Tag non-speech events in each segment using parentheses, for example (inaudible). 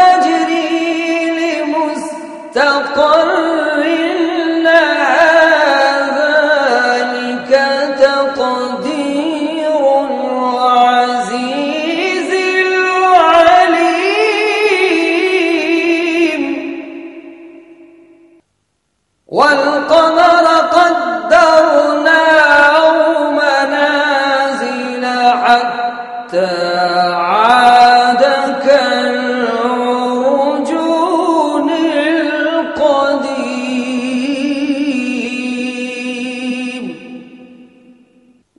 تجري لمستقر.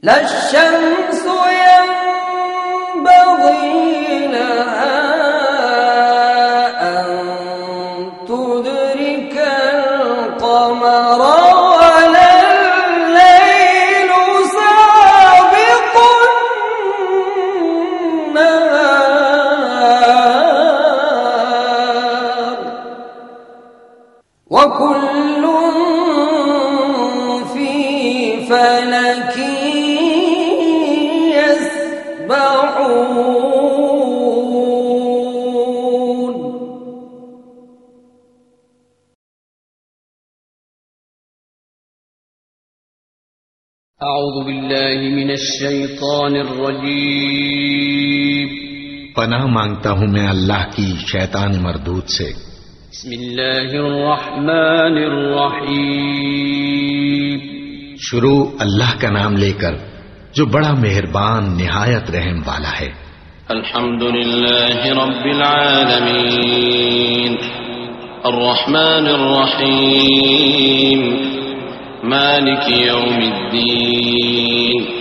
لا الشمس ينبغي الشيطان الرجيم پناہ مانگتا ہوں میں اللہ کی شیطان مردود سے۔ بسم الله الرحمن الرحيم شروع اللہ کا نام لے کر جو بڑا مہربان نہایت رحم والا ہے۔ الحمد لله رب العالمين الرحمن الرحيم مالك يوم الدين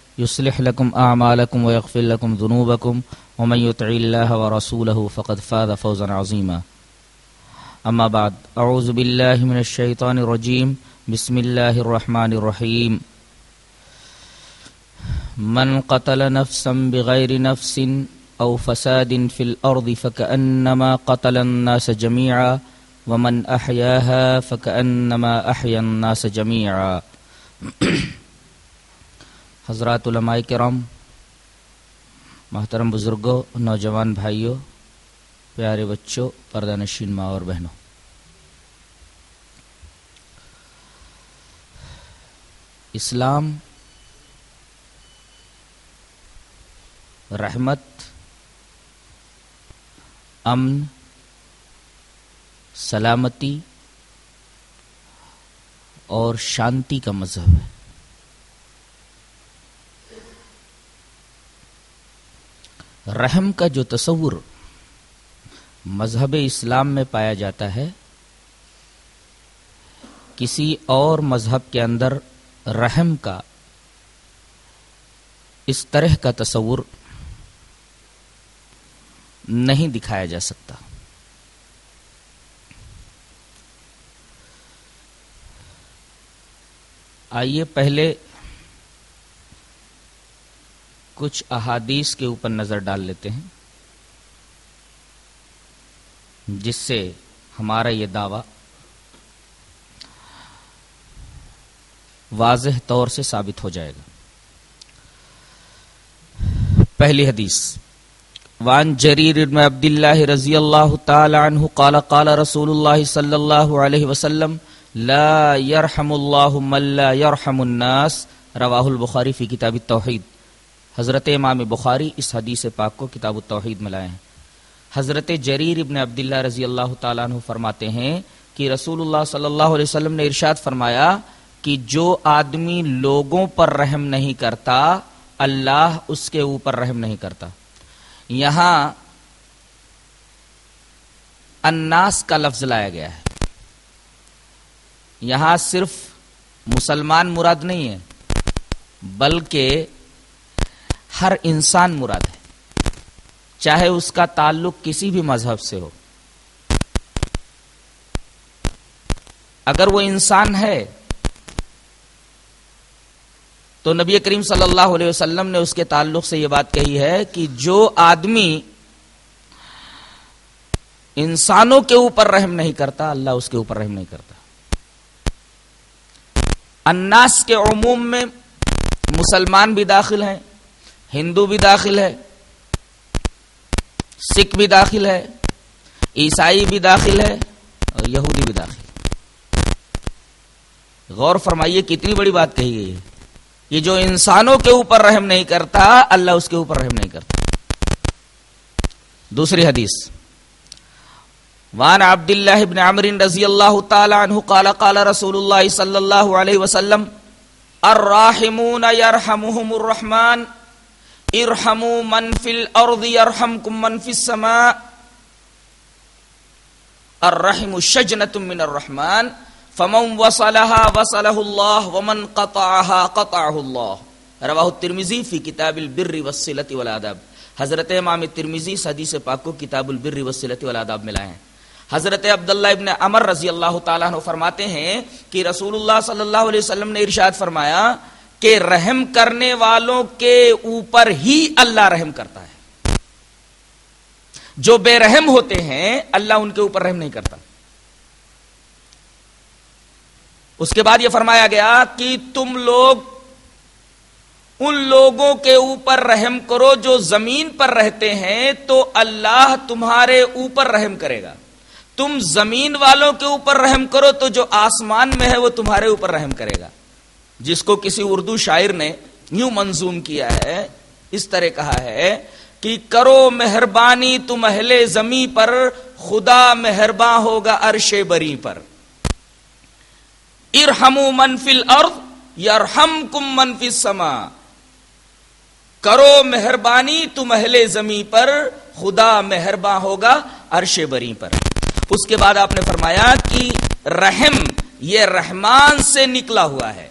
يصلح لكم أعمالكم ويغفر لكم ذنوبكم ومن يطع الله ورسوله فقد فاز فوزا عظيما. أما بعد أعوذ بالله من الشيطان الرجيم. بسم الله الرحمن الرحيم. من قتل نفسا بغير نفس أو فساد في الأرض فكأنما قتل الناس جميعا ومن أحياها فكأنما أحيا الناس جميعا. (clears throat) حضرات علماء کرام، محترم بزرگوں، نوجوان بھائیوں، پیارے بچوں، پردہ نشین ماں اور بہنوں۔ اسلام رحمت، امن، سلامتی اور شانتی کا مذہب ہے۔ رحم کا جو تصور مذہب اسلام میں پایا جاتا ہے، کسی اور مذہب کے اندر رحم کا، اس طرح کا تصور نہیں دکھایا جا سکتا۔ آئیے پہلے کچھ احادیث کے اوپر نظر ڈال لیتے ہیں جس سے ہمارا یہ دعویٰ واضح طور سے ثابت ہو جائے گا۔ پہلی حدیث وان جریر بن عبد الله رضی اللہ تعالی عنہ قال قال رسول اللہ صلی اللہ علیہ وسلم، لا يرحم اللہ من لا يرحم الناس، رواہ البخاری فی کتاب التوحید۔ حضرت امام بخاری اس حدیث پاک کو کتاب التوحید میں لائے ہیں۔ حضرت جریر ابن عبداللہ رضی اللہ تعالیٰ عنہ فرماتے ہیں کہ رسول اللہ صلی اللہ علیہ وسلم نے ارشاد فرمایا کہ جو آدمی لوگوں پر رحم نہیں کرتا، اللہ اس کے اوپر رحم نہیں کرتا۔ یہاں اناس کا لفظ لایا گیا ہے۔ یہاں صرف مسلمان مراد نہیں ہے، بلکہ ہر انسان مراد ہے۔ چاہے اس کا تعلق کسی بھی مذہب سے ہو۔ اگر وہ انسان ہے، تو نبی کریم صلی اللہ علیہ وسلم نے اس کے تعلق سے یہ بات کہی ہے کہ جو آدمی انسانوں کے اوپر رحم نہیں کرتا، اللہ اس کے اوپر رحم نہیں کرتا۔ اناس کے عموم میں مسلمان بھی داخل ہیں۔ ہندو بھی داخل ہے، سکھ بھی داخل ہے، عیسائی بھی داخل ہے اور یہودی بھی داخل غور فرمائیے، کتنی بڑی بات کہی گئی ہے۔ یہ جو انسانوں کے اوپر رحم نہیں کرتا، اللہ اس کے اوپر رحم نہیں کرتا۔ دوسری حدیث۔ وان عبد الله بن عمرو رضی اللہ تعالی عنہ قال قال رسول اللہ صلی اللہ علیہ وسلم، الراحمون يرحمهم الرحمن ارحموا من في الارض يرحمكم من في السماء. الرحم شجنة من الرحمن. فمن وصلها وصله الله ومن قطعها قطعه الله. رواه الترمذي في كتاب البر والصلة والآداب. حضرت امام ترمیزی حدیث پاک کو کتاب البر والصلة والآداب میں لائے ہیں. حضرت عبداللہ ابن عمر رضی اللہ تعالیٰ عنہ فرماتے ہیں کہ رسول اللہ صلی اللہ علیہ وسلم نے ارشاد فرمایا کہ رحم کرنے والوں کے اوپر ہی اللہ رحم کرتا ہے۔ جو بے رحم ہوتے ہیں، اللہ ان کے اوپر رحم نہیں کرتا۔ اس کے بعد یہ فرمایا گیا کہ تم لوگ ان لوگوں کے اوپر رحم کرو جو زمین پر رہتے ہیں، تو اللہ تمہارے اوپر رحم کرے گا۔ تم زمین والوں کے اوپر رحم کرو تو جو آسمان میں ہے، وہ تمہارے اوپر رحم کرے گا۔ جس کو کسی اردو شاعر نے یوں منظوم کیا ہے، اس طرح کہا ہے کہ کرو مہربانی تم اہل زمیں پر، خدا مہرباں ہوگا عرش بری پر۔ ارحم منفی الارض یرحمکم من فی السما کرو مہربانی تم اہل زمیں پر، خدا مہرباں ہوگا عرش بری پر۔ اس کے بعد آپ نے فرمایا کہ رحم، یہ رحمان سے نکلا ہوا ہے۔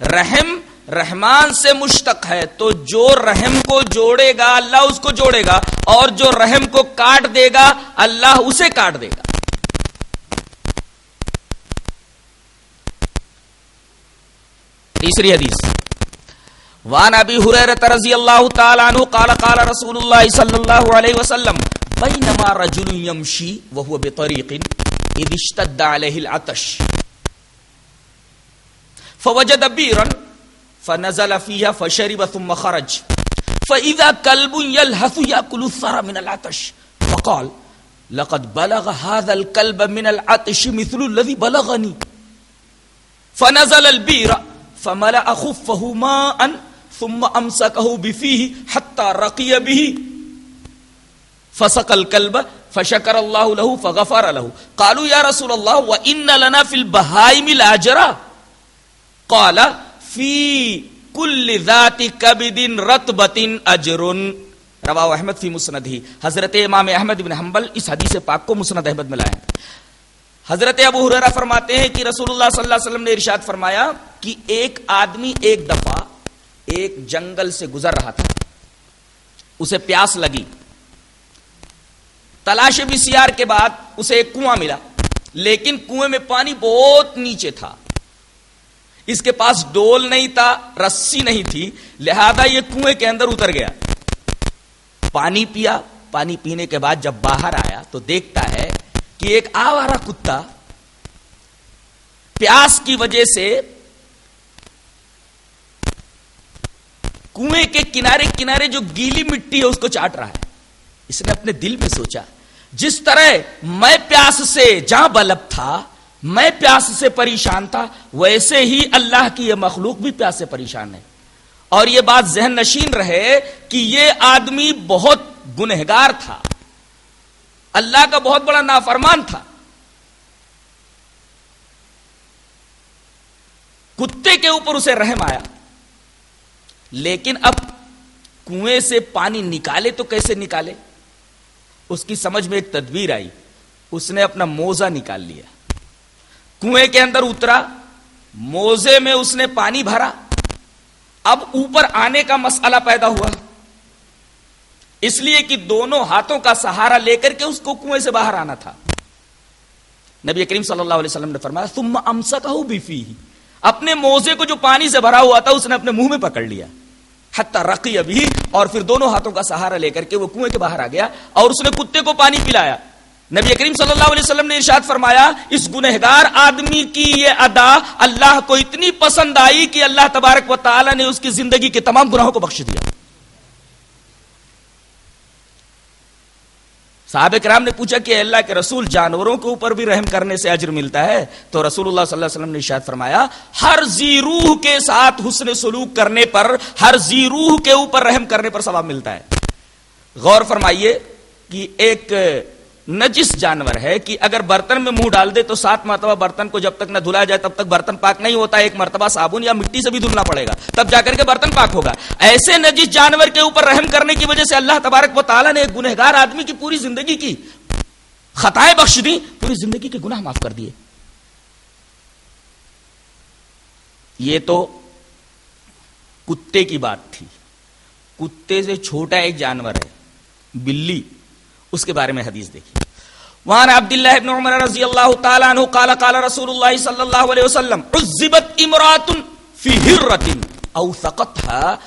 رحم، رحمان سے مشتق ہے۔ تو جو رحم کو جوڑے گا، اللہ اس کو جوڑے گا۔ اور جو رحم کو کاٹ دے گا، اللہ اسے کاٹ دے گا۔ تیسری حدیث۔ وان ابی حریرہ رضی اللہ تعالی عنہ قال قال رسول اللہ صلی اللہ علیہ وسلم، بینما رجل یمشی وهو بطریق اذ اشتد علیہ العطش۔ فوجد بیرا فنزل فيها فشرب ثم خرج. فإذا كلب يلهث يأكل الثرى من العطش. فقال لقد بلغ هذا الكلب من العطش مثل الذي بلغني. فنزل البير فملأ خفه ماء ثم أمسكه بفيه حتى رقي به. فسق الكلب فشكر الله له فغفر له. قالوا يا رسول الله وإن لنا في البهائم الأجر قال في كل ذات كبد رتبة أجر رواہ احمد فی مسند ہی حضرت امام احمد بن حنبل اس حدیث پاک کو مسند احمد میں لائے حضرت ابو حریرہ فرماتے ہیں کہ رسول اللہ صلی اللہ علیہ وسلم نے ارشاد فرمایا کہ ایک آدمی ایک دفعہ ایک جنگل سے گزر رہا تھا۔ اسے پیاس لگی۔ تلاش بھی سیار کے بعد اسے ایک کنواں ملا، لیکن کنویں میں پانی بہت نیچے تھا۔ اس کے پاس ڈول نہیں تھا، رسی نہیں تھی، لہذا یہ کنویں کے اندر اتر گیا۔ پانی پیا، پانی پینے کے بعد جب باہر آیا تو دیکھتا ہے کہ ایک آوارا کتا پیاس کی وجہ سے کنویں کے کنارے کنارے جو گیلی مٹی ہے، اس کو چاٹ رہا ہے۔ اس نے اپنے دل میں سوچا، جس طرح میں پیاس سے جہاں بلب تھا میں پیاس سے پریشان تھا، ویسے ہی اللہ کی یہ مخلوق بھی پیاس سے پریشان ہے۔ اور یہ بات ذہن نشین رہے کہ یہ آدمی بہت گنہگار تھا۔ اللہ کا بہت بڑا نافرمان تھا۔ کتے کے اوپر اسے رحم آیا۔ لیکن اب کنویں سے پانی نکالے تو کیسے نکالے؟ اس کی سمجھ میں ایک تدبیر آئی۔ اس نے اپنا موزہ نکال لیا۔ کنویں کے اندر اترا، موزے میں اس نے پانی بھرا۔ اب اوپر آنے کا مسئلہ پیدا ہوا۔ اس لیے کہ دونوں ہاتھوں کا سہارا لے کر کے اس کو کنویں سے باہر آنا تھا۔ نبی کریم صلی اللہ علیہ وسلم نے فرمایا تم امسا کہ اپنے موزے کو جو پانی سے بھرا ہوا تھا، اس نے اپنے منہ میں پکڑ لیا۔ حتی رقی ابھی اور پھر دونوں ہاتھوں کا سہارا لے کر کے وہ کنویں کے باہر آ گیا اور اس نے کتے کو پانی پلایا۔ نبی کریم صلی اللہ علیہ وسلم نے ارشاد فرمایا، اس گنہگار آدمی کی یہ ادا اللہ کو اتنی پسند آئی کہ اللہ تبارک و تعالی نے اس کی زندگی کے تمام گناہوں کو بخش دیا۔ صحابہ کرام نے پوچھا کہ اللہ کے رسول، جانوروں کے اوپر بھی رحم کرنے سے اجر ملتا ہے؟ تو رسول اللہ صلی اللہ علیہ وسلم نے ارشاد فرمایا، ہر زی روح کے ساتھ حسن سلوک کرنے پر، ہر زی روح کے اوپر رحم کرنے پر ثواب ملتا ہے۔ غور فرمائیے کہ ایک نجس جانور ہے کہ اگر برتن میں منہ ڈال دے تو سات مرتبہ برتن کو جب تک نہ دھلا جائے تب تک برتن پاک نہیں ہوتا، ایک مرتبہ صابن یا مٹی سے بھی دھلنا پڑے گا، تب جا کر کے برتن پاک ہوگا۔ ایسے نجس جانور کے اوپر رحم کرنے کی وجہ سے اللہ تبارک و تعالیٰ نے ایک گنہگار آدمی کی پوری زندگی کی خطائیں بخش دی پوری زندگی کے گناہ معاف کر دیے۔ یہ تو کتے کی بات تھی۔ کتے سے چھوٹا ایک جانور ہے، بلی۔ اس کے بارے میں حدیث دیکھیے وہاں عبداللہ ابن عمر رضی اللہ تعالیٰ عنہ قال قال رسول اللہ صلی اللہ علیہ وسلم عزبت امرات فی حرت او ثقتها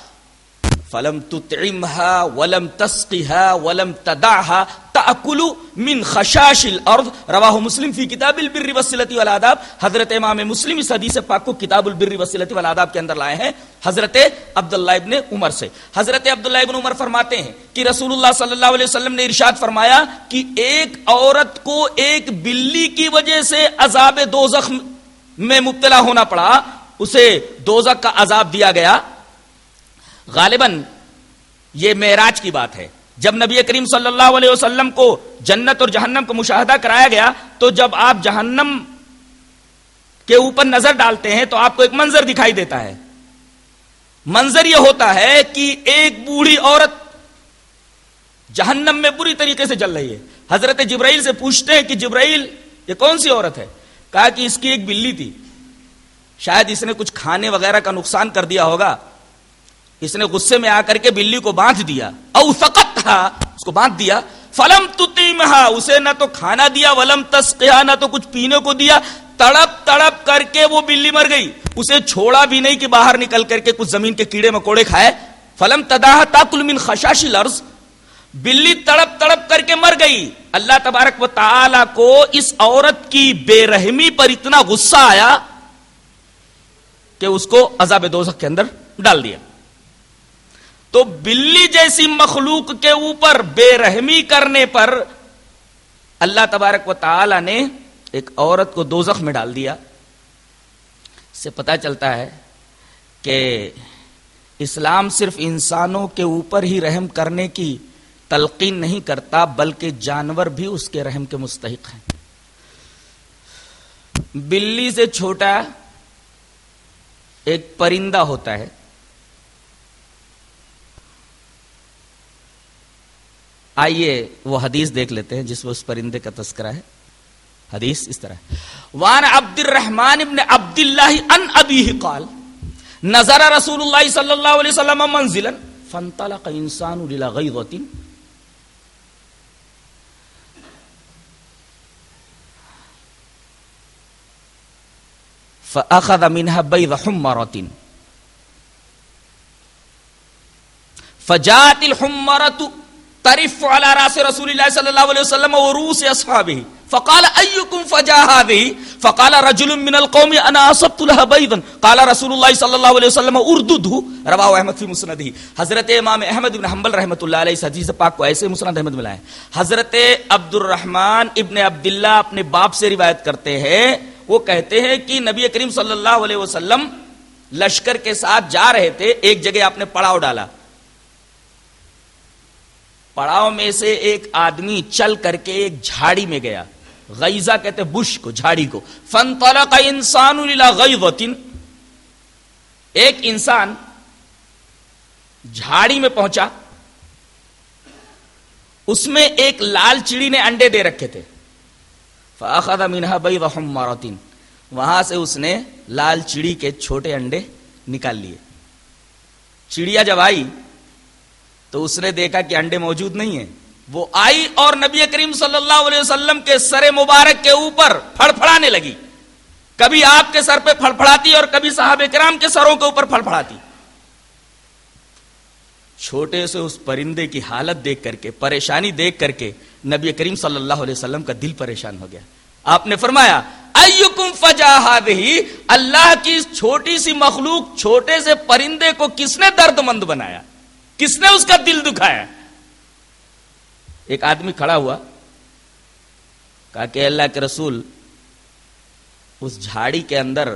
فلم تطعمها ولم تسقها ولم تدعها تاكل من خشاش الارض رواہ مسلم فی کتاب البر والصلۃ والآداب۔ حضرت امام مسلم اس حدیث پاک کو کتاب البر والصلۃ والآداب کے اندر لائے ہیں۔ حضرت عبداللہ ابن عمر سے۔ حضرت عبداللہ ابن عمر فرماتے ہیں کہ رسول اللہ صلی اللہ علیہ وسلم نے ارشاد فرمایا کہ ایک عورت کو ایک بلی کی وجہ سے عذاب دوزخ میں مبتلا ہونا پڑا۔ اسے دوزخ کا عذاب دیا گیا۔ غالباً یہ معراج کی بات ہے۔ جب نبی کریم صلی اللہ علیہ وسلم کو جنت اور جہنم کو مشاہدہ کرایا گیا، تو جب آپ جہنم کے اوپر نظر ڈالتے ہیں، تو آپ کو ایک منظر دکھائی دیتا ہے۔ منظر یہ ہوتا ہے کہ ایک بوڑھی عورت جہنم میں بری طریقے سے چل رہی ہے۔ حضرت جبرائیل سے پوچھتے ہیں کہ جبرائیل، یہ کون سی عورت ہے؟ کہا کہ اس کی ایک بلی تھی۔ شاید اس نے کچھ کھانے وغیرہ کا نقصان کر دیا ہوگا۔ اس نے غصے میں آ کر کے بلی کو باندھ دیا۔ او فقط تھا اس کو باندھ دیا۔ فلم تتیمہا اسے نہ تو کھانا دیا، ولم تسقیہ نہ تو کچھ پینے کو دیا۔ تڑپ تڑپ کر کے وہ بلی مر گئی۔ اسے چھوڑا بھی نہیں کہ باہر نکل کر کے کچھ زمین کے کیڑے مکوڑے کھائے۔ فلم تداہ تاکل من خشاش الارض۔ بلی تڑپ تڑپ کر کے مر گئی۔ اللہ تبارک و تعالی کو اس عورت کی بے رحمی پر اتنا غصہ آیا کہ اس کو عذاب دوزخ کے اندر ڈال دیا۔ تو بلی جیسی مخلوق کے اوپر بے رحمی کرنے پر اللہ تبارک و تعالی نے ایک عورت کو دوزخ میں ڈال دیا۔ سے پتا چلتا ہے کہ اسلام صرف انسانوں کے اوپر ہی رحم کرنے کی تلقین نہیں کرتا، بلکہ جانور بھی اس کے رحم کے مستحق ہیں۔ بلی سے چھوٹا ایک پرندہ ہوتا ہے۔ آئیے وہ حدیث دیکھ لیتے ہیں جس میں اس پرندے کا تذکرہ ہے۔ حدیث اس طرح وان عبد الرحمان ابن عبد اللہ ان ابی قال، نظر رسول اللہ صلی اللہ علیہ وسلم منزلا فانطلق انسان الى غیظۃ۔ فاخذ منها بيض حمرة فجاءت الحمرة ترف على راس رسول الله صلى الله عليه وسلم وروس اصحابه فقال، ایکم فجا هذه فقال، رجل من القوم انا اصبت لها بيضا قال رسول الله صلى الله عليه وسلم اردده رواه احمد في مسنده حضرت امام احمد بن حنبل رحمۃ اللہ علیہ اس حدیث پاک کو ایسے مسند احمد ملائے حضرت عبد الرحمن ابن عبداللہ اپنے باپ سے روایت کرتے ہیں. وہ کہتے ہیں کہ نبی کریم صلی اللہ علیہ وسلم لشکر کے ساتھ جا رہے تھے. ایک جگہ آپ نے پڑاؤ ڈالا. پڑاؤ میں سے ایک آدمی چل کر کے ایک جھاڑی میں گیا۔ غیزہ کہتے بش کو، جھاڑی کو۔ فن طلق انسان ایک انسان جھاڑی میں پہنچا۔ اس میں ایک لال چڑی نے انڈے دے رکھے تھے۔ فاخذ منها بيض حمرات وہاں سے اس نے لال چڑی کے چھوٹے انڈے نکال لیے۔ چڑیا جب آئی تو اس نے دیکھا کہ انڈے موجود نہیں ہیں۔ وہ آئی اور نبی کریم صلی اللہ علیہ وسلم کے سر مبارک کے اوپر پھڑ پھڑانے لگی۔ کبھی آپ کے سر پہ پھڑ پھڑاتی اور کبھی صاحب کرام کے سروں کے اوپر پھڑ پھڑاتی چھوٹے سے اس پرندے کی حالت دیکھ کر کے، پریشانی دیکھ کر کے نبی کریم صلی اللہ علیہ وسلم کا دل پریشان ہو گیا۔ آپ نے فرمایا فجا اللہ کی چھوٹی سی مخلوق چھوٹے سے پرندے کو کس نے درد مند بنایا؟ کس نے اس کا دل دکھایا؟ ایک آدمی کھڑا ہوا، کہا کہ اللہ کے رسول، اس جھاڑی کے اندر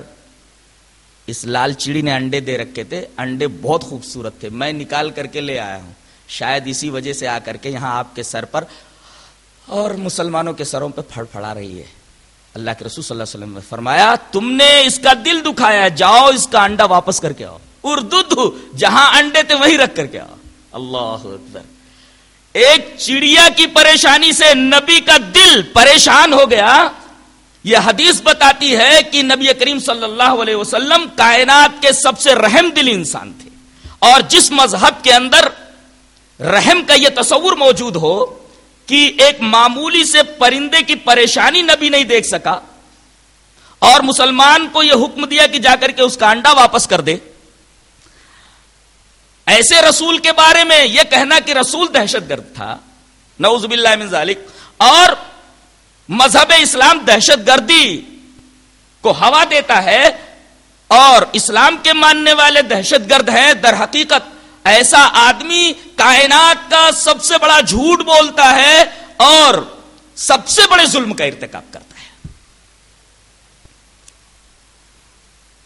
اس لال چڑی نے انڈے دے رکھے تھے۔ انڈے بہت خوبصورت تھے۔ میں نکال کر کے لے آیا ہوں۔ شاید اسی وجہ سے آ کر کے یہاں آپ کے سر پر اور مسلمانوں کے سروں پہ پھڑ پھڑا رہی ہے۔ اللہ کے رسول صلی اللہ علیہ وسلم نے فرمایا، تم نے اس کا دل دکھایا، جاؤ اس کا انڈا واپس کر کے آؤ۔ اردو جہاں انڈے تھے وہی رکھ کر کے اللہ اکبر۔ ایک چڑیا کی پریشانی سے نبی کا دل پریشان ہو گیا۔ یہ حدیث بتاتی ہے کہ نبی کریم صلی اللہ علیہ وسلم کائنات کے سب سے رحم دل انسان تھے۔ اور جس مذہب کے اندر رحم کا یہ تصور موجود ہو کہ ایک معمولی سے پرندے کی پریشانی نبی نہیں دیکھ سکا اور مسلمان کو یہ حکم دیا کہ جا کر کے اس کا انڈا واپس کر دے۔ ایسے رسول کے بارے میں یہ کہنا کہ رسول دہشت گرد تھا، نعوذ باللہ من ذالک، اور مذہب اسلام دہشت گردی کو ہوا دیتا ہے اور اسلام کے ماننے والے دہشت گرد ہیں، در حقیقت ایسا آدمی کائنات کا سب سے بڑا جھوٹ بولتا ہے اور سب سے بڑے ظلم کا ارتکاب کرتا ہے۔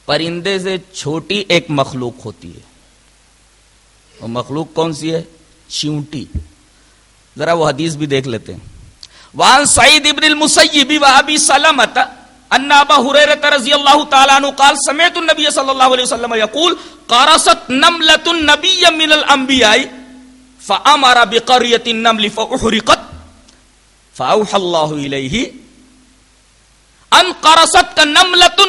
پرندے سے چھوٹی ایک مخلوق ہوتی ہے۔ وہ مخلوق کون سی ہے؟ چیونٹی ذرا وہ حدیث بھی دیکھ لیتے ہیں۔ وان سعید ابن المسیبی و ابی سلمت ان ابا ہریرہ رضی اللہ تعالی عنہ قال، سمعت النبي صلی اللہ علیہ وسلم يقول قرصت نملۃ النبي من الانبیاء فامر بقريه النمل فاحرقت فاوحى الله اليه ان قرصت نملۃ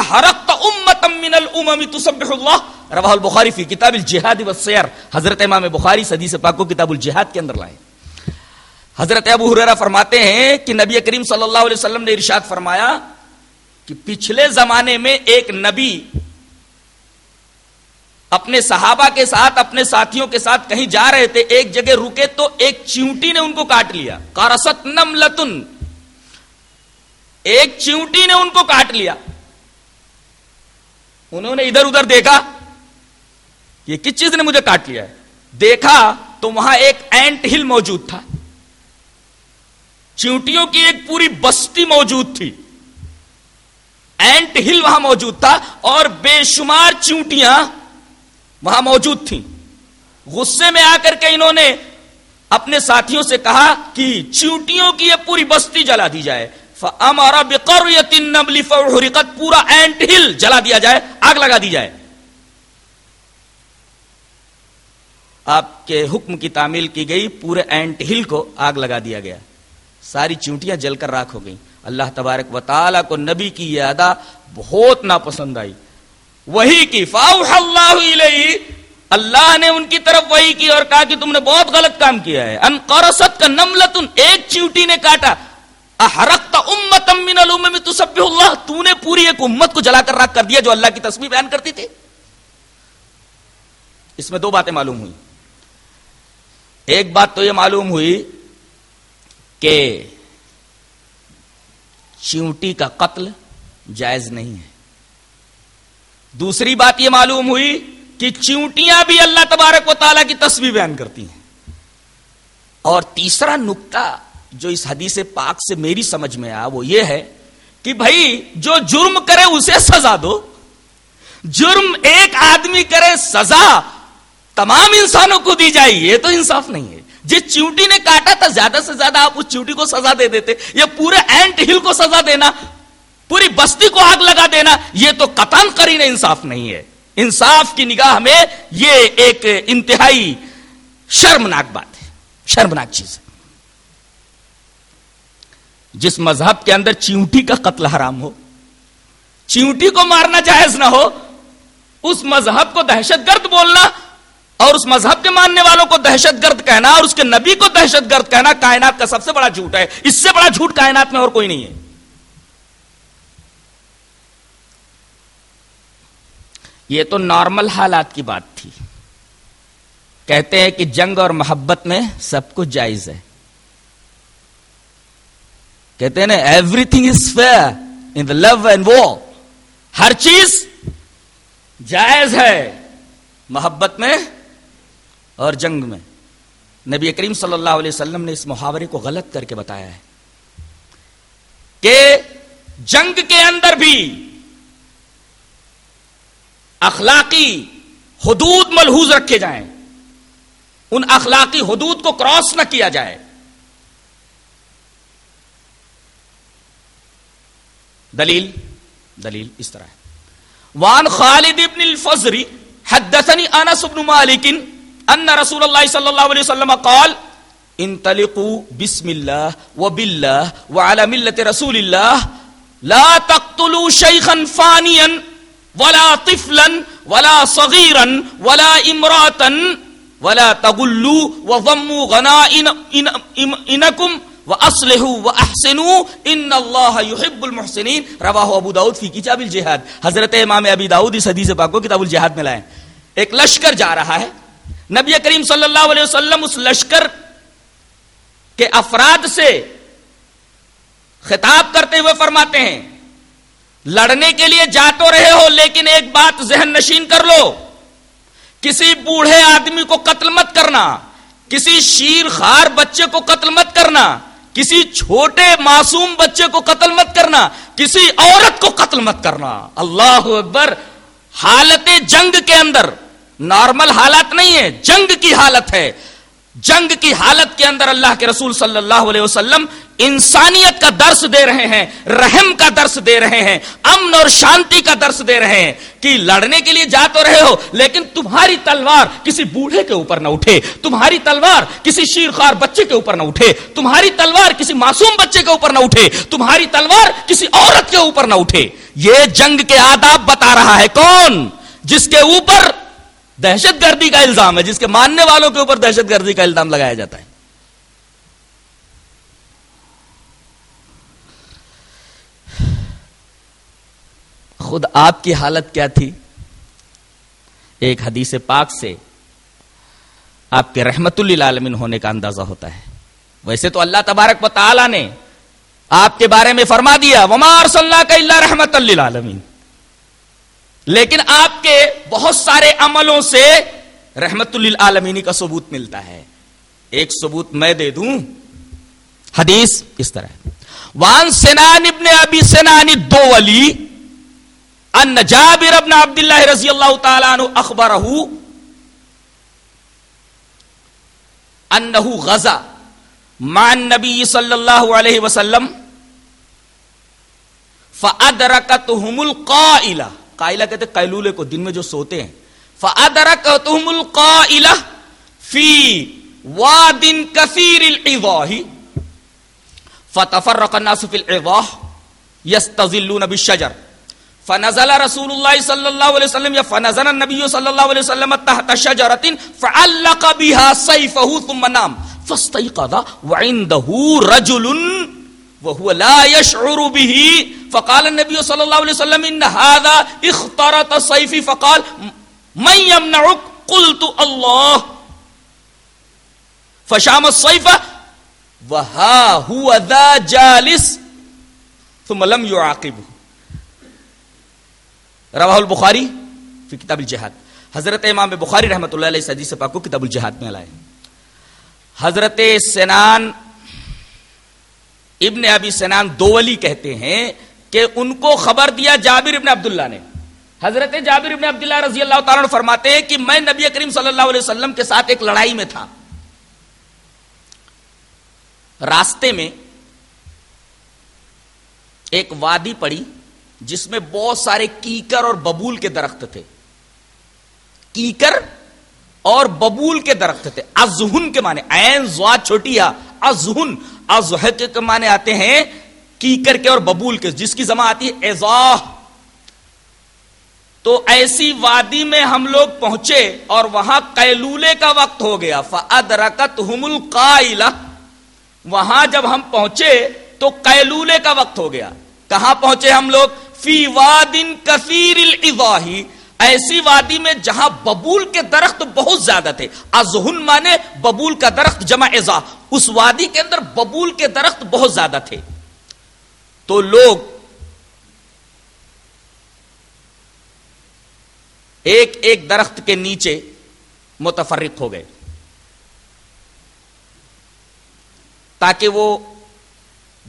احرقت امه من الامم تسبح الله رواه البخاری فی کتاب الجہاد والسیر حضرت امام بخاری حدیث پاک کو کتاب الجہاد کے اندر لائے. حضرت ابو حریرہ فرماتے ہیں کہ نبی کریم صلی اللہ علیہ وسلم نے ارشاد فرمایا کہ پچھلے زمانے میں ایک نبی اپنے صحابہ کے ساتھ، اپنے ساتھیوں کے ساتھ کہیں جا رہے تھے، ایک جگہ رکے تو ایک چیونٹی نے ان کو کاٹ لیا۔ کارست نم لتن ایک چیونٹی نے ان کو کاٹ لیا۔ انہوں نے ادھر ادھر دیکھا۔ یہ کس چیز نے مجھے کاٹ لیا ہے؟ دیکھا تو وہاں ایک اینٹ ہل موجود تھا۔ چیونٹیوں کی ایک پوری بستی موجود تھی۔ اینٹ ہل وہاں موجود تھا اور بے شمار چیونٹیاں وہاں موجود تھیں۔ غصے میں آ کر کے انہوں نے اپنے ساتھیوں سے کہا کہ چیونٹیوں کی یہ پوری بستی جلا دی جائے۔ ہمارا بےقر پورا اینٹ ہل جلا دیا جائے، آگ لگا دی جائے۔ آپ کے حکم کی تعمیل کی گئی، پورے اینٹ ہل کو آگ لگا دیا گیا۔ ساری چونٹیاں جل کر راک ہو گئیں۔ اللہ تبارک و تعالی کو نبی کی یہ ادا بہت ناپسند آئی۔ وہی کی فاؤ اللہ علیہ، اللہ نے ان کی طرف وہی کی اور کہا کہ تم نے بہت غلط کام کیا ہے۔ ان قرصت کا نملتن، ایک چیوٹی نے کاٹا۔ احرقت امتم من الامم تسبح اللہ، تو نے پوری ایک امت کو جلا کر راک کر دیا جو اللہ کی تسبیح بیان کرتی تھی۔ اس میں دو باتیں معلوم ہوئی ایک بات تو یہ معلوم ہوئی کہ چیونٹی کا قتل جائز نہیں ہے۔ دوسری بات یہ معلوم ہوئی کہ چیونٹیاں بھی اللہ تبارک و تعالیٰ کی تصویر بیان کرتی ہیں۔ اور تیسرا نقطہ جو اس حدیث پاک سے میری سمجھ میں آیا وہ یہ ہے کہ بھائی جو جرم کرے اسے سزا دو۔ جرم ایک آدمی کرے سزا تمام انسانوں کو دی جائے، یہ تو انصاف نہیں ہے۔ جس چیوٹی نے کاٹا تھا، زیادہ سے زیادہ آپ اس چیوٹی کو سزا دے دیتے، یا پورے اینٹ ہل کو سزا دینا، پوری بستی کو آگ لگا دینا، یہ تو قطن کرین انصاف نہیں ہے۔ انصاف کی نگاہ میں یہ ایک انتہائی شرمناک بات ہے۔ شرمناک چیز ہے۔ جس مذہب کے اندر چیونٹی کا قتل حرام ہو چیونٹی کو مارنا جائز نہ ہو، اس مذہب کو دہشت گرد بولنا اور اس مذہب کے ماننے والوں کو دہشت گرد کہنا اور اس کے نبی کو دہشت گرد کہنا کائنات کا سب سے بڑا جھوٹ ہے۔ اس سے بڑا جھوٹ کائنات میں اور کوئی نہیں ہے۔ یہ تو نارمل حالات کی بات تھی۔ کہتے ہیں کہ جنگ اور محبت میں سب کچھ جائز ہے۔ کہتے ہیں نا everything is fair in the love and وہ ہر چیز جائز ہے۔ محبت میں اور جنگ میں۔ نبی کریم صلی اللہ علیہ وسلم نے اس محاورے کو غلط کر کے بتایا ہے کہ جنگ کے اندر بھی اخلاقی حدود ملحوظ رکھے جائیں۔ ان اخلاقی حدود کو کراس نہ کیا جائے۔ دلیل دلیل اس طرح ہے۔ وان خالد ابن الفزری حدثني انس بن مالك ان رسول الله صلى الله عليه وسلم قال، انطلقوا بسم الله وبالله وعلى مله رسول الله، لا تقتلوا شيخا فانيا ولا طفلا ولا صغيرا ولا امراه ولا تغلوا وضموا غنائنكم اسلح و احسن ان اللہ یحب المحسنین رواہ ابو داود فی کتاب الجہاد۔ حضرت امام ابی داود اس حدیث پاک کو کتاب الجہاد میں لائیں ایک لشکر جا رہا ہے۔ نبی کریم صلی اللہ علیہ وسلم اس لشکر کے افراد سے خطاب کرتے ہوئے فرماتے ہیں، لڑنے کے لیے جا تو رہے ہو، لیکن ایک بات ذہن نشین کر لو۔ کسی بوڑھے آدمی کو قتل مت کرنا، کسی شیر خار بچے کو قتل مت کرنا، کسی چھوٹے معصوم بچے کو قتل مت کرنا، کسی عورت کو قتل مت کرنا۔ اللہ اکبر، حالت جنگ کے اندر نارمل حالات نہیں ہے، جنگ کی حالت ہے۔ جنگ کی حالت کے اندر اللہ کے رسول صلی اللہ علیہ وسلم انسانیت کا درس دے رہے ہیں، رحم کا درس دے رہے ہیں، امن اور شانتی کا درس دے رہے ہیں۔ کہ لڑنے کے لیے جا تو رہے ہو، لیکن تمہاری تلوار کسی بوڑھے کے اوپر نہ اٹھے، تمہاری تلوار کسی شیر خار بچے کے اوپر نہ اٹھے، تمہاری تلوار کسی معصوم بچے کے اوپر نہ اٹھے، تمہاری تلوار کسی عورت کے اوپر نہ اٹھے۔ یہ جنگ کے آداب بتا رہا ہے کون؟ جس کے اوپر دہشت گردی کا الزام ہے، جس کے ماننے والوں کے اوپر دہشت گردی کا الزام لگایا جاتا ہے۔ خود آپ کی حالت کیا تھی؟ ایک حدیث پاک سے آپ کے رحمت للعالمین ہونے کا اندازہ ہوتا ہے۔ ویسے تو اللہ تبارک و تعالی نے آپ کے بارے میں فرما دیا ومار صلی اللہ کا اللہ رحمت للعالمین لیکن آپ کے بہت سارے عملوں سے رحمت للعالمین کا ثبوت ملتا ہے۔ ایک ثبوت میں دے دوں۔ حدیث اس طرح۔ وان سنان ابن ابی سنان دو ولی ان جابر ابن عبد اللہ رضی اللہ تعالی عنہ اخبرہ انه غزا مع النبي صلی اللہ علیہ وسلم فادرکتهم القائلہ۔ قائلہ کہتے قیلولے کو دن میں جو سوتے ہیں۔ فادرکتهم القائلہ فی واد کثیر العضاہ فتفرق الناس في العضاہ يستظلون بالشجر۔ فنزل رسول الله صلى الله عليه وسلم يا فنزل النبي صلى الله عليه وسلم تحت شجرة فعلق بها سيفه ثم نام۔ فاستيقظ وعنده رجل وهو لا يشعر به. فقال النبي صلى الله عليه وسلم إن هذا اخترط سيفي فقال، من يمنعك؟ قلت، الله. فشام الصيف، وها هو ذا جالس. ثم لم يعاقبه. رواہ البخاری فی کتاب الجہاد حضرت امام بخاری رحمۃ اللہ علیہ حدیث پاک کو کتاب الجہاد میں لائے حضرت سنان ابن ابی سنان دوولی کہتے ہیں کہ ان کو خبر دیا جابر ابن عبداللہ نے۔ حضرت جابر ابن عبداللہ رضی اللہ تعالیٰ فرماتے ہیں کہ میں نبی کریم صلی اللہ علیہ وسلم کے ساتھ ایک لڑائی میں تھا۔ راستے میں ایک وادی پڑی جس میں بہت سارے کیکر اور ببول کے درخت تھے۔ کیکر اور ببول کے درخت تھے۔ ازہن کے معنی این زواد، چھوٹی ازہن۔ ازہ کے معنی آتے ہیں کیکر کے اور ببول کے، جس کی زماں آتی ہے ایزاہ تو ایسی وادی میں ہم لوگ پہنچے اور وہاں قیلولے کا وقت ہو گیا۔ فَأَدْرَكَتْهُمُ الْقَائِلَةِ۔ وہاں جب ہم پہنچے تو قیلولے کا وقت ہو گیا۔ کہاں پہنچے ہم لوگ؟ فی وادن کثیر الضاحی ایسی وادی میں جہاں ببول کے درخت بہت زیادہ تھے۔ ازہن مانے ببول کا درخت جمع ازا اس وادی کے اندر ببول کے درخت بہت زیادہ تھے۔ تو لوگ ایک ایک درخت کے نیچے متفرق ہو گئے۔ تاکہ وہ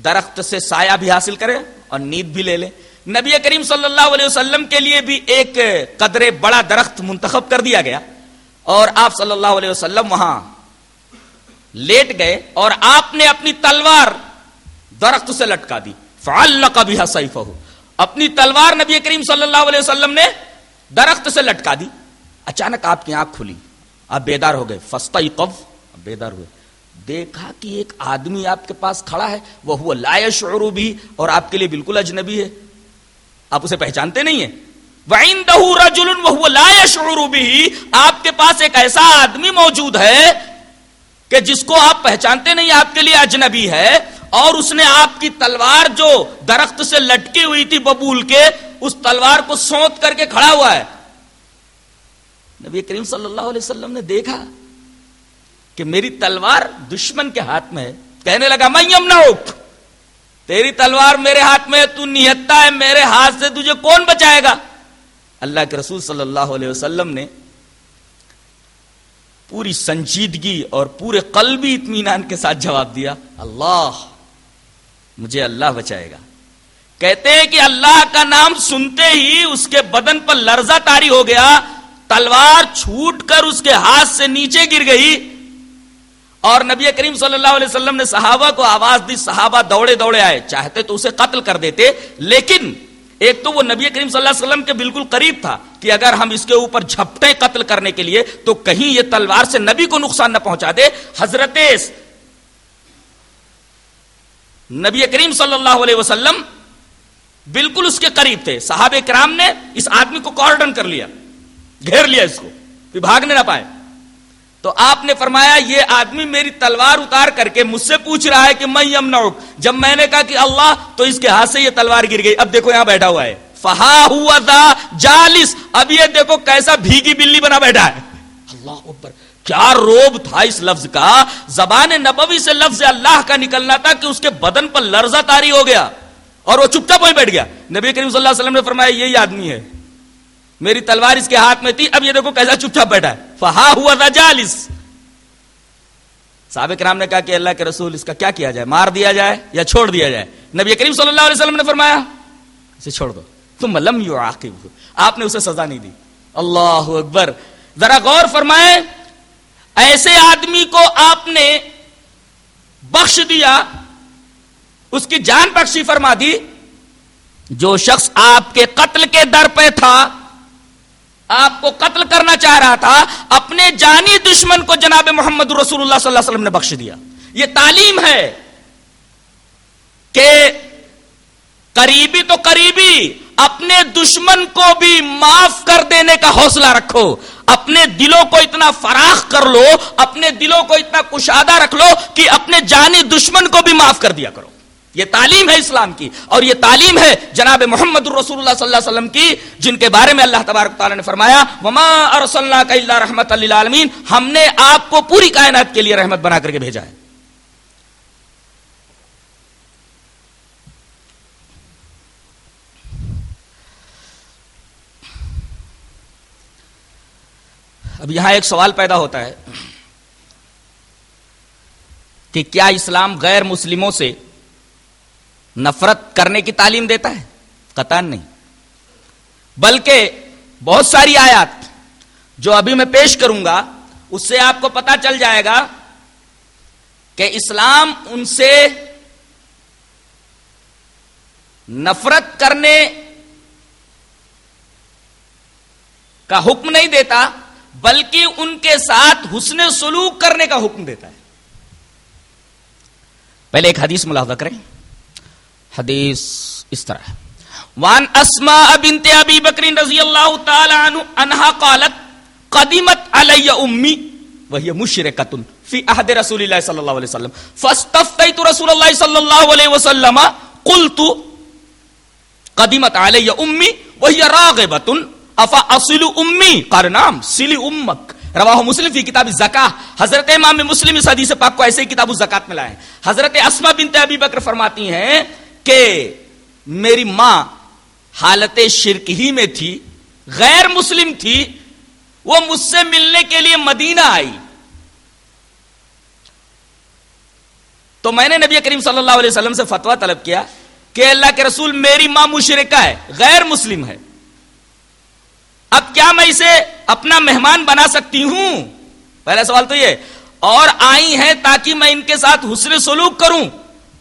درخت سے سایہ بھی حاصل کرے اور نیند بھی لے لے۔ نبی کریم صلی اللہ علیہ وسلم کے لیے بھی ایک قدرے بڑا درخت منتخب کر دیا گیا اور آپ صلی اللہ علیہ وسلم وہاں لیٹ گئے اور آپ نے اپنی تلوار درخت سے لٹکا دی۔ فعل کا اپنی تلوار نبی کریم صلی اللہ علیہ وسلم نے درخت سے لٹکا دی۔ اچانک آپ کی آنکھ کھلی۔ آپ بیدار ہو گئے۔ فستا بیدار ہوئے۔ دیکھا کہ ایک آدمی آپ کے پاس کھڑا ہے۔ وہ ہوا لا شعرو بھی اور آپ کے لیے بالکل اجنبی ہے۔ آپ اسے پہچانتے نہیں ہیں۔ وَعِنْدَهُ رَجُلٌ وَهُوَ لَا يَشْعُرُ بِهِ۔ آپ کے پاس ایک ایسا آدمی موجود ہے کہ جس کو آپ پہچانتے نہیں، آپ کے لیے اجنبی ہے۔ اور اس نے آپ کی تلوار جو درخت سے لٹکی ہوئی تھی ببول کے، اس تلوار کو سونت کر کے کھڑا ہوا ہے۔ نبی کریم صلی اللہ علیہ وسلم نے دیکھا کہ میری تلوار دشمن کے ہاتھ میں ہے۔ کہنے لگا میں تیری تلوار میرے ہاتھ میں تو نیتا ہے، میرے ہاتھ سے تجھے کون بچائے گا؟ اللہ کے رسول صلی اللہ علیہ وسلم نے پوری سنجیدگی اور پورے قلبی اطمینان کے ساتھ جواب دیا، اللہ مجھے اللہ بچائے گا۔ کہتے ہیں کہ اللہ کا نام سنتے ہی اس کے بدن پر لرزہ تاری ہو گیا، تلوار چھوٹ کر اس کے ہاتھ سے نیچے گر گئی۔ اور نبی کریم صلی اللہ علیہ وسلم نے صحابہ کو آواز دی، صحابہ دوڑے دوڑے آئے۔ چاہتے تو اسے قتل کر دیتے، لیکن ایک تو وہ نبی کریم صلی اللہ علیہ وسلم کے بالکل قریب تھا کہ اگر ہم اس کے اوپر جھپٹے قتل کرنے کے لیے تو کہیں یہ تلوار سے نبی کو نقصان نہ پہنچا دے۔ حضرت نبی کریم صلی اللہ علیہ وسلم بالکل اس کے قریب تھے۔ صحابہ کرام نے اس آدمی کو کارڈن کر لیا، گھیر لیا اس کو بھاگنے نہ پائے۔ تو آپ نے فرمایا یہ آدمی میری تلوار اتار کر کے مجھ سے پوچھ رہا ہے کہ میں یم جب میں نے کہا کہ اللہ، تو اس کے ہاتھ سے یہ تلوار گر گئی۔ اب دیکھو یہاں بیٹھا ہوا ہے۔ فہا ہوا تھا جالس۔ اب یہ دیکھو کیسا بھیگی بلی بنا بیٹھا ہے۔ اللہ اکبر، کیا روب تھا اس لفظ کا؟ زبان نبوی سے لفظ اللہ کا نکلنا تھا کہ اس کے بدن پر لرزہ تاری ہو گیا اور وہ چپتا پہ بیٹھ گیا۔ نبی کریم صلی اللہ علیہ وسلم نے فرمایا یہی آدمی ہے۔ میری تلوار اس کے ہاتھ میں تھی، اب یہ دیکھو کیسا چپ چاپ بیٹھا ہے۔ فہا ہوا تھا جالس سابق رام نے کہا کہ اللہ کے رسول اس کا کیا کیا جائے؟ مار دیا جائے یا چھوڑ دیا جائے؟ نبی کریم صلی اللہ علیہ وسلم نے فرمایا، اسے چھوڑ دو۔ تم لم یو آپ نے اسے سزا نہیں دی۔ اللہ اکبر۔ ذرا غور فرمائے ایسے آدمی کو آپ نے بخش دیا، اس کی جان بخشی فرما دی، جو شخص آپ کے قتل کے در پہ تھا آپ کو قتل کرنا چاہ رہا تھا، اپنے جانی دشمن کو جناب محمد رسول اللہ صلی اللہ علیہ وسلم نے بخش دیا۔ یہ تعلیم ہے کہ قریبی تو قریبی اپنے دشمن کو بھی معاف کر دینے کا حوصلہ رکھو، اپنے دلوں کو اتنا فراخ کر لو، اپنے دلوں کو اتنا کشادہ رکھ لو کہ اپنے جانی دشمن کو بھی معاف کر دیا کرو۔ یہ تعلیم ہے اسلام کی اور یہ تعلیم ہے جناب محمد الرسول اللہ صلی اللہ علیہ وسلم کی، جن کے بارے میں اللہ تبارک تعالیٰ نے فرمایا، وما ارسلنا کا اللہ رحمت للعالمین ہم نے آپ کو پوری کائنات کے لیے رحمت بنا کر کے بھیجا ہے۔ اب یہاں ایک سوال پیدا ہوتا ہے کہ کیا اسلام غیر مسلموں سے نفرت کرنے کی تعلیم دیتا ہے؟ قطان نہیں۔ بلکہ بہت ساری آیات جو ابھی میں پیش کروں گا، اس سے آپ کو پتا چل جائے گا کہ اسلام ان سے نفرت کرنے کا حکم نہیں دیتا، بلکہ ان کے ساتھ حسن سلوک کرنے کا حکم دیتا ہے۔ پہلے ایک حدیث ملاحظہ کریں۔ حدیث اس طرح ہے۔ وان اسما بنت ابی بکر رضی اللہ تعالی عنہ انہا قالت، قدمت علی امی وہی مشرکت فی احد رسول اللہ صلی اللہ علیہ وسلم۔ فاستفتیت رسول اللہ صلی اللہ علیہ وسلم، قلت، قدمت علی امی وہی راغبت افا اصل امی قرنام سلی امک رواہ مسلم فی کتاب زکاہ حضرت امام مسلم اس حدیث پاک کو ایسے ہی کتاب الزکات میں لائے حضرت اسما بنت ابی بکر فرماتی ہیں کہ میری ماں حالت شرک ہی میں تھی، غیر مسلم تھی، وہ مجھ سے ملنے کے لیے مدینہ آئی۔ تو میں نے نبی کریم صلی اللہ علیہ وسلم سے فتوا طلب کیا کہ اللہ کے رسول میری ماں مشرکہ ہے، غیر مسلم ہے۔ اب کیا میں اسے اپنا مہمان بنا سکتی ہوں؟ پہلا سوال تو یہ، اور آئی ہیں تاکہ میں ان کے ساتھ حسن سلوک کروں،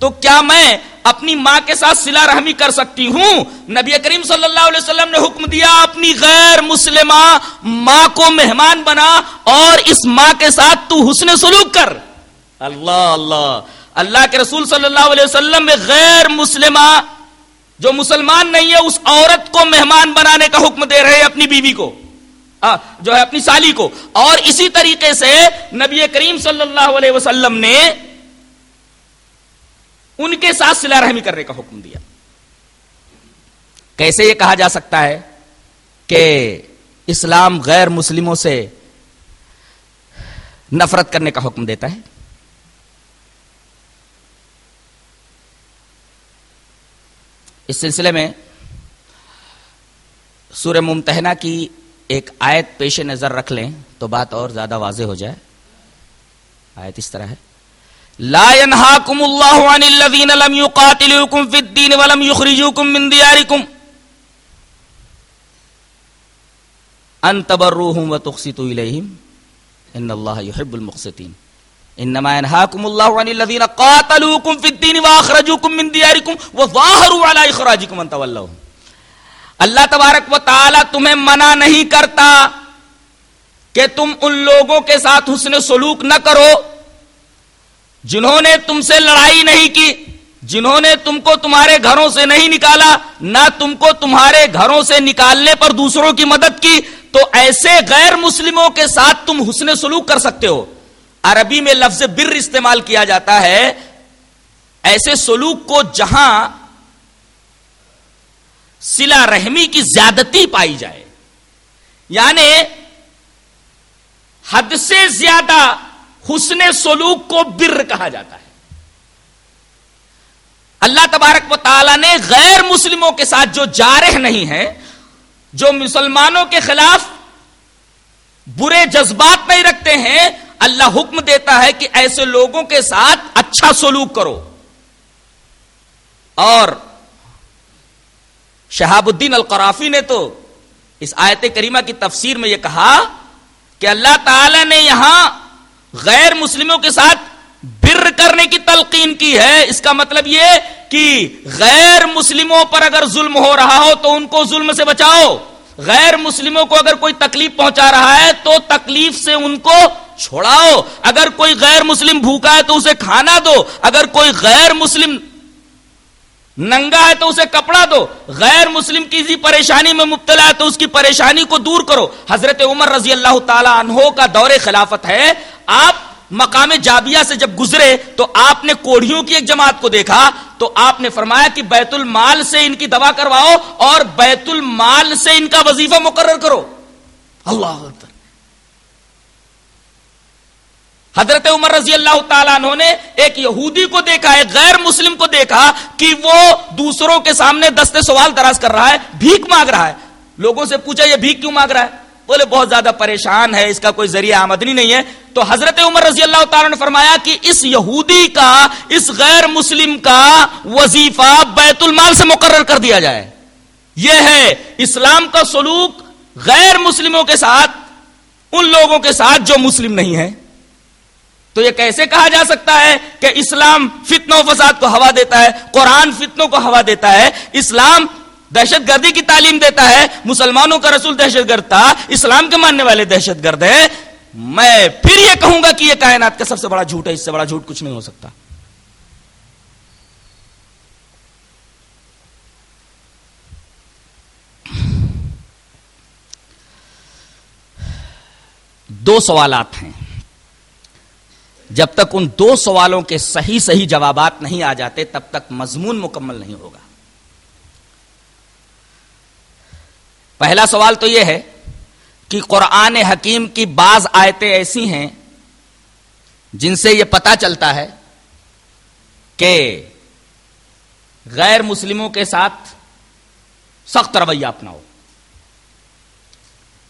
تو کیا میں اپنی ماں کے ساتھ سلا رحمی کر سکتی ہوں۔ نبی کریم صلی اللہ علیہ وسلم نے حکم دیا، اپنی غیر مسلمہ ماں کو مہمان بنا اور اس ماں کے ساتھ تو حسن سلوک کر۔ اللہ اللہ۔ اللہ کے رسول صلی اللہ علیہ وسلم میں غیر مسلمہ جو مسلمان نہیں ہے، اس عورت کو مہمان بنانے کا حکم دے رہے اپنی بیوی کو۔ جو ہے اپنی سالی کو۔ اور اسی طریقے سے نبی کریم صلی اللہ علیہ وسلم نے کے ساتھ سلا رحمی کرنے کا حکم دیا۔ کیسے یہ کہا جا سکتا ہے کہ اسلام غیر مسلموں سے نفرت کرنے کا حکم دیتا ہے؟ اس سلسلے میں سورہ ممتحنہ کی ایک آیت پیش نظر رکھ لیں تو بات اور زیادہ واضح ہو جائے۔ آیت اس طرح ہے۔ لا ينهاكم الله عن الذين لم يقاتلوكم في الدين ولم يخرجوكم من دياركم. ان تبروهم وتقسطوا اليهم ان الله يحب المقسطين. انما ينهاكم الله عن الذين قاتلوكم في الدين واخرجوكم من دياركم وظاهروا على اخراجكم ان تولوهم. اللہ تبارک و تعالی تمہیں منع نہیں کرتا کہ تم ان لوگوں کے ساتھ حسن سلوک نہ کرو جنہوں نے تم سے لڑائی نہیں کی، جنہوں نے تم کو تمہارے گھروں سے نہیں نکالا، نہ تم کو تمہارے گھروں سے نکالنے پر دوسروں کی مدد کی، تو ایسے غیر مسلموں کے ساتھ تم حسن سلوک کر سکتے ہو۔ عربی میں لفظ بر استعمال کیا جاتا ہے۔ ایسے سلوک کو جہاں سلا رحمی کی زیادتی پائی جائے یعنی حد سے زیادہ حسن سلوک کو بر کہا جاتا ہے۔ اللہ تبارک و تعالی نے غیر مسلموں کے ساتھ جو جارح نہیں ہے جو مسلمانوں کے خلاف برے جذبات نہیں رکھتے ہیں، اللہ حکم دیتا ہے کہ ایسے لوگوں کے ساتھ اچھا سلوک کرو۔ اور شہاب الدین القرافی نے تو اس آیت کریمہ کی تفسیر میں یہ کہا کہ اللہ تعالی نے یہاں غیر مسلموں کے ساتھ بر کرنے کی تلقین کی ہے۔ اس کا مطلب یہ کہ غیر مسلموں پر اگر ظلم ہو رہا ہو تو ان کو ظلم سے بچاؤ۔ غیر مسلموں کو اگر کوئی تکلیف پہنچا رہا ہے تو تکلیف سے ان کو چھوڑاؤ۔ اگر کوئی غیر مسلم بھوکا ہے تو اسے کھانا دو۔ اگر کوئی غیر مسلم ننگا ہے تو اسے کپڑا دو۔ غیر مسلم کسی پریشانی میں مبتلا ہے تو اس کی پریشانی کو دور کرو۔ حضرت عمر رضی اللہ تعالی عنہ کا دور خلافت ہے۔ آپ مقام جابیہ سے جب گزرے تو آپ نے کوڑیوں کی ایک جماعت کو دیکھا تو آپ نے فرمایا کہ بیت المال سے ان کی دوا کرواؤ اور بیت المال سے ان کا وظیفہ مقرر کرو۔ اللہ حضرت عمر رضی اللہ تعالیٰ عنہ نے ایک یہودی کو دیکھا ہے غیر مسلم کو دیکھا کہ وہ دوسروں کے سامنے دستے سوال دراز کر رہا ہے، بھیک مانگ رہا ہے۔ لوگوں سے پوچھا، یہ بھیک کیوں مانگ رہا ہے؟ بولے بہت زیادہ پریشان ہے، اس کا کوئی ذریعہ آمدنی نہیں ہے۔ تو حضرت عمر رضی اللہ تعالیٰ نے فرمایا کہ اس یہودی کا، اس غیر مسلم کا وظیفہ بیت المال سے مقرر کر دیا جائے۔ یہ ہے اسلام کا سلوک غیر مسلموں کے ساتھ، ان لوگوں کے ساتھ جو مسلم نہیں ہے تو یہ کیسے کہا جا سکتا ہے کہ اسلام فتنوں و فساد کو ہوا دیتا ہے، قرآن فتنوں کو ہوا دیتا ہے۔ اسلام دہشت گردی کی تعلیم دیتا ہے، مسلمانوں کا رسول دہشت گرد تھا، اسلام کے ماننے والے دہشت گرد ہیں۔ میں پھر یہ کہوں گا کہ یہ کائنات کا سب سے بڑا جھوٹ ہے، اس سے بڑا جھوٹ کچھ نہیں ہو سکتا۔ دو سوالات ہیں۔ جب تک ان دو سوالوں کے صحیح صحیح جوابات نہیں آ جاتے، تب تک مضمون مکمل نہیں ہوگا۔ پہلا سوال تو یہ ہے کہ قرآن حکیم کی بعض آیتیں ایسی ہیں جن سے یہ پتا چلتا ہے کہ غیر مسلموں کے ساتھ سخت رویہ اپناؤ۔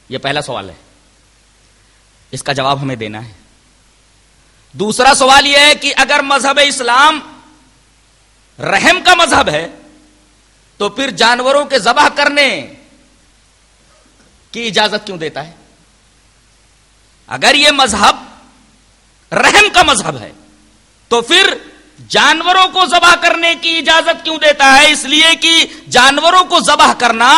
یہ پہلا سوال ہے۔ اس کا جواب ہمیں دینا ہے۔ دوسرا سوال یہ ہے کہ اگر مذہب اسلام رحم کا مذہب ہے تو پھر جانوروں کے ذبح کرنے کی اجازت کیوں دیتا ہے؟ اگر یہ مذہب رحم کا مذہب ہے، تو پھر جانوروں کو ذبح کرنے کی اجازت کیوں دیتا ہے؟ اس لیے کہ جانوروں کو ذبح کرنا